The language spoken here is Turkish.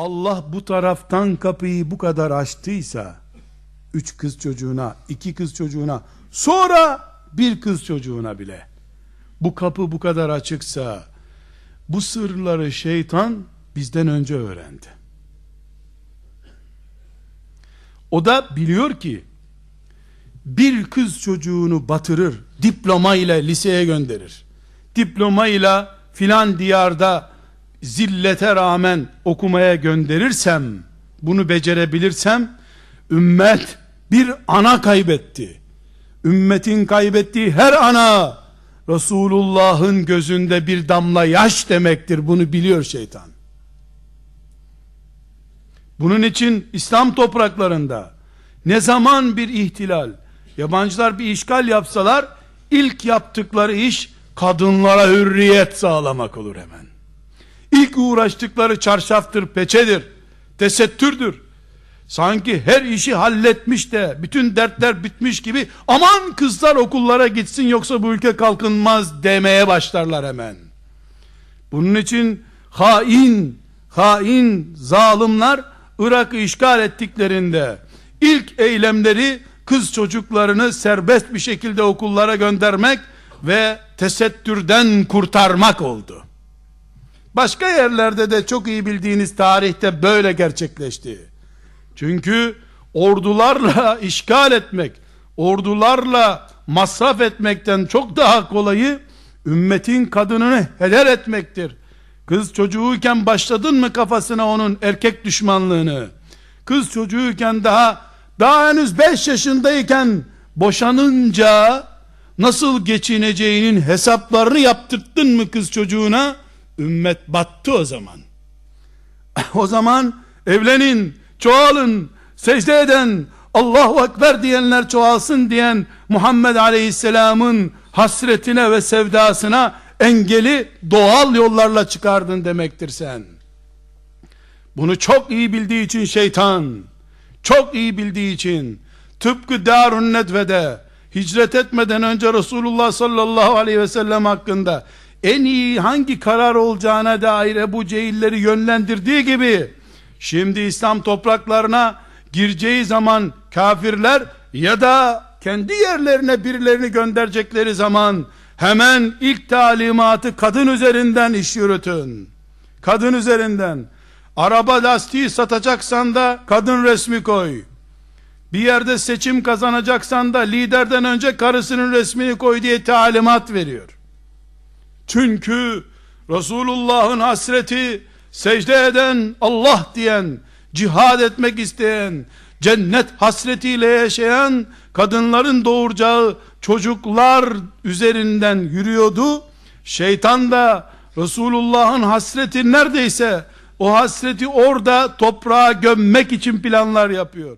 Allah bu taraftan kapıyı bu kadar açtıysa, üç kız çocuğuna, iki kız çocuğuna, sonra bir kız çocuğuna bile, bu kapı bu kadar açıksa, bu sırları şeytan bizden önce öğrendi. O da biliyor ki, bir kız çocuğunu batırır, diploma ile liseye gönderir. Diploma ile filan diyarda zillete rağmen okumaya gönderirsem, bunu becerebilirsem, ümmet bir ana kaybetti. Ümmetin kaybettiği her ana, Resulullah'ın gözünde bir damla yaş demektir. Bunu biliyor şeytan. Bunun için İslam topraklarında ne zaman bir ihtilal, yabancılar bir işgal yapsalar, ilk yaptıkları iş kadınlara hürriyet sağlamak olur hemen. İlk uğraştıkları çarşaftır, peçedir, tesettürdür. Sanki her işi halletmiş de bütün dertler bitmiş gibi aman kızlar okullara gitsin yoksa bu ülke kalkınmaz demeye başlarlar hemen. Bunun için hain, hain zalimler Irak'ı işgal ettiklerinde ilk eylemleri kız çocuklarını serbest bir şekilde okullara göndermek ve tesettürden kurtarmak oldu. Başka yerlerde de çok iyi bildiğiniz tarihte böyle gerçekleşti. Çünkü ordularla işgal etmek, ordularla masraf etmekten çok daha kolayı ümmetin kadınını heder etmektir. Kız çocuğuyken başladın mı kafasına onun erkek düşmanlığını? Kız çocuğuyken daha daha henüz 5 yaşındayken boşanınca nasıl geçineceğinin hesaplarını yaptırttın mı kız çocuğuna? Ümmet battı o zaman. o zaman evlenin, çoğalın, secde eden, Allahu Ekber diyenler çoğalsın diyen Muhammed Aleyhisselam'ın hasretine ve sevdasına engeli doğal yollarla çıkardın demektir sen. Bunu çok iyi bildiği için şeytan, çok iyi bildiği için tıpkı Darun Nedve'de hicret etmeden önce Resulullah sallallahu aleyhi ve sellem hakkında en iyi hangi karar olacağına dair Ebu Cehilleri yönlendirdiği gibi şimdi İslam topraklarına gireceği zaman kafirler ya da kendi yerlerine birilerini gönderecekleri zaman hemen ilk talimatı kadın üzerinden iş yürütün. Kadın üzerinden. Araba lastiği satacaksan da kadın resmi koy. Bir yerde seçim kazanacaksan da liderden önce karısının resmini koy diye talimat veriyor. Çünkü Resulullah'ın hasreti secde eden Allah diyen, cihad etmek isteyen, cennet hasretiyle yaşayan kadınların doğuracağı çocuklar üzerinden yürüyordu. Şeytan da Resulullah'ın hasreti neredeyse o hasreti orada toprağa gömmek için planlar yapıyor.